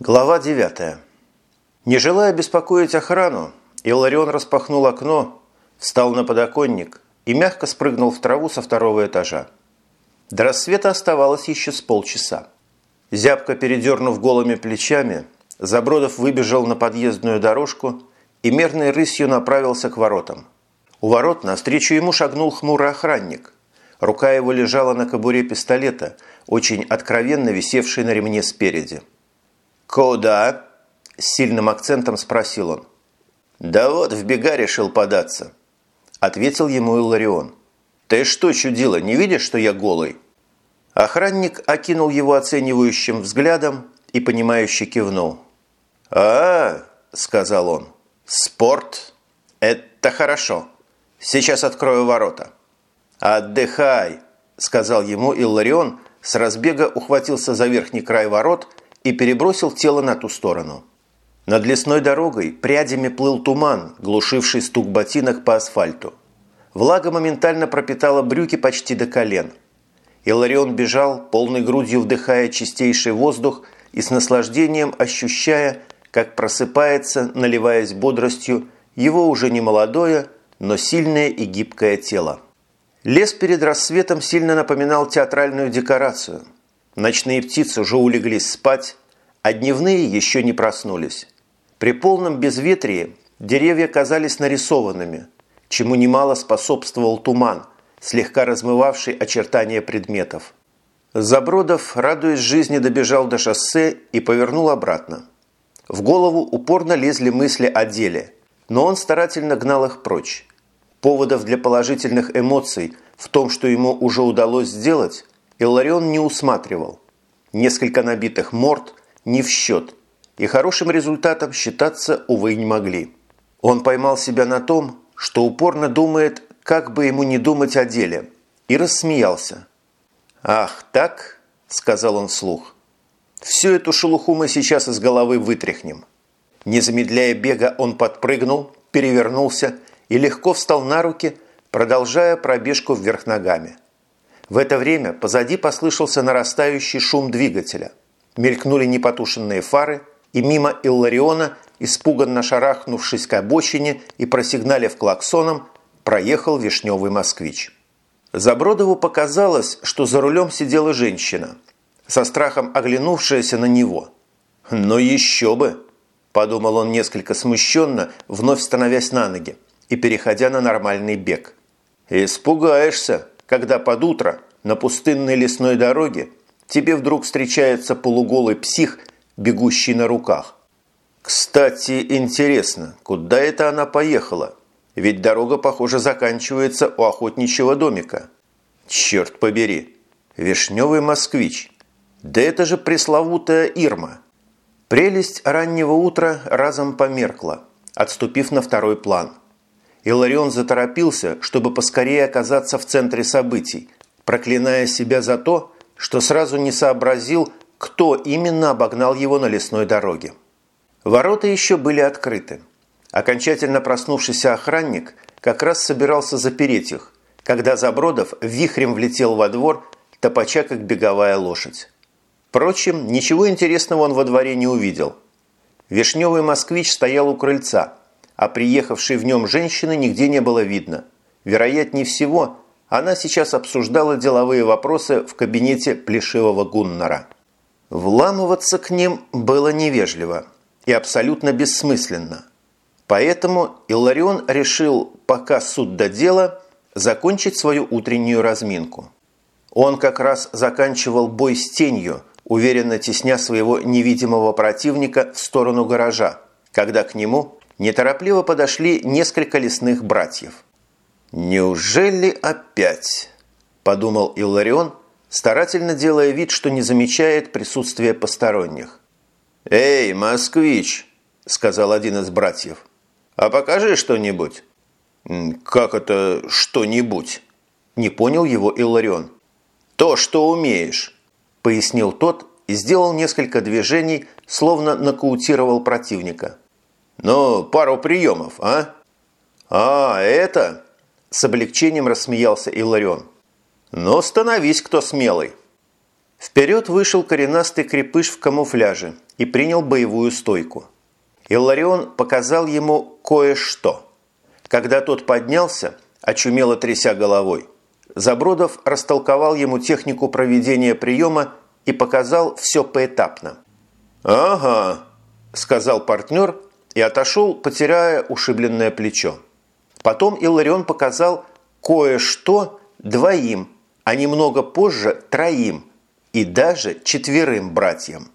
Глава 9. Не желая беспокоить охрану, Иларион распахнул окно, встал на подоконник и мягко спрыгнул в траву со второго этажа. До рассвета оставалось еще с полчаса. Зябко передернув голыми плечами, Забродов выбежал на подъездную дорожку и мерной рысью направился к воротам. У ворот навстречу ему шагнул хмурый охранник. Рука его лежала на кобуре пистолета, очень откровенно висевшей на ремне спереди. «Куда?» – с сильным акцентом спросил он. «Да вот, в бега решил податься», – ответил ему Илларион. «Ты что, чудило, не видишь, что я голый?» Охранник окинул его оценивающим взглядом и, понимающе кивнул. а, -а сказал он, – «спорт? Это хорошо. Сейчас открою ворота». «Отдыхай», – сказал ему Илларион, с разбега ухватился за верхний край ворот – и перебросил тело на ту сторону. Над лесной дорогой прядями плыл туман, глушивший стук ботинок по асфальту. Влага моментально пропитала брюки почти до колен. Иларион бежал, полной грудью вдыхая чистейший воздух и с наслаждением ощущая, как просыпается, наливаясь бодростью, его уже не молодое, но сильное и гибкое тело. Лес перед рассветом сильно напоминал театральную декорацию – Ночные птицы уже улеглись спать, а дневные еще не проснулись. При полном безветрии деревья казались нарисованными, чему немало способствовал туман, слегка размывавший очертания предметов. Забродов, радуясь жизни, добежал до шоссе и повернул обратно. В голову упорно лезли мысли о деле, но он старательно гнал их прочь. Поводов для положительных эмоций в том, что ему уже удалось сделать, Илларион не усматривал. Несколько набитых морд не в счет, и хорошим результатом считаться, увы, не могли. Он поймал себя на том, что упорно думает, как бы ему не думать о деле, и рассмеялся. «Ах, так?» – сказал он вслух. «Всю эту шелуху мы сейчас из головы вытряхнем». Не замедляя бега, он подпрыгнул, перевернулся и легко встал на руки, продолжая пробежку вверх ногами. В это время позади послышался нарастающий шум двигателя. Мелькнули непотушенные фары, и мимо Иллариона, испуганно шарахнувшись к обочине и просигналив клаксоном, проехал вишневый москвич. Забродову показалось, что за рулем сидела женщина, со страхом оглянувшаяся на него. «Но еще бы!» – подумал он несколько смущенно, вновь становясь на ноги и переходя на нормальный бег. «Испугаешься!» Когда под утро на пустынной лесной дороге тебе вдруг встречается полуголый псих, бегущий на руках. Кстати, интересно, куда это она поехала? Ведь дорога, похоже, заканчивается у охотничьего домика. Черт побери, вишневый москвич. Да это же пресловутая Ирма. Прелесть раннего утра разом померкла, отступив на второй план – Иларион заторопился, чтобы поскорее оказаться в центре событий, проклиная себя за то, что сразу не сообразил, кто именно обогнал его на лесной дороге. Ворота еще были открыты. Окончательно проснувшийся охранник как раз собирался запереть их, когда Забродов вихрем влетел во двор, топача как беговая лошадь. Впрочем, ничего интересного он во дворе не увидел. Вишневый москвич стоял у крыльца – а приехавшей в нем женщины нигде не было видно. Вероятнее всего, она сейчас обсуждала деловые вопросы в кабинете плешивого Гуннара. Вламываться к ним было невежливо и абсолютно бессмысленно. Поэтому Илларион решил, пока суд до дела, закончить свою утреннюю разминку. Он как раз заканчивал бой с тенью, уверенно тесня своего невидимого противника в сторону гаража, когда к нему неторопливо подошли несколько лесных братьев. «Неужели опять?» – подумал Илларион, старательно делая вид, что не замечает присутствия посторонних. «Эй, москвич!» – сказал один из братьев. «А покажи что-нибудь». «Как это что-нибудь?» – не понял его Илларион. «То, что умеешь», – пояснил тот и сделал несколько движений, словно нокаутировал противника. Ну, пару приемов, а? А, это? С облегчением рассмеялся Иларион. Ну, становись, кто смелый. Вперед вышел коренастый крепыш в камуфляже и принял боевую стойку. Илларион показал ему кое-что. Когда тот поднялся, очумело тряся головой, Забродов растолковал ему технику проведения приема и показал все поэтапно. «Ага», – сказал партнер и отошел, потеряя ушибленное плечо. Потом Илларион показал кое-что двоим, а немного позже троим и даже четверым братьям.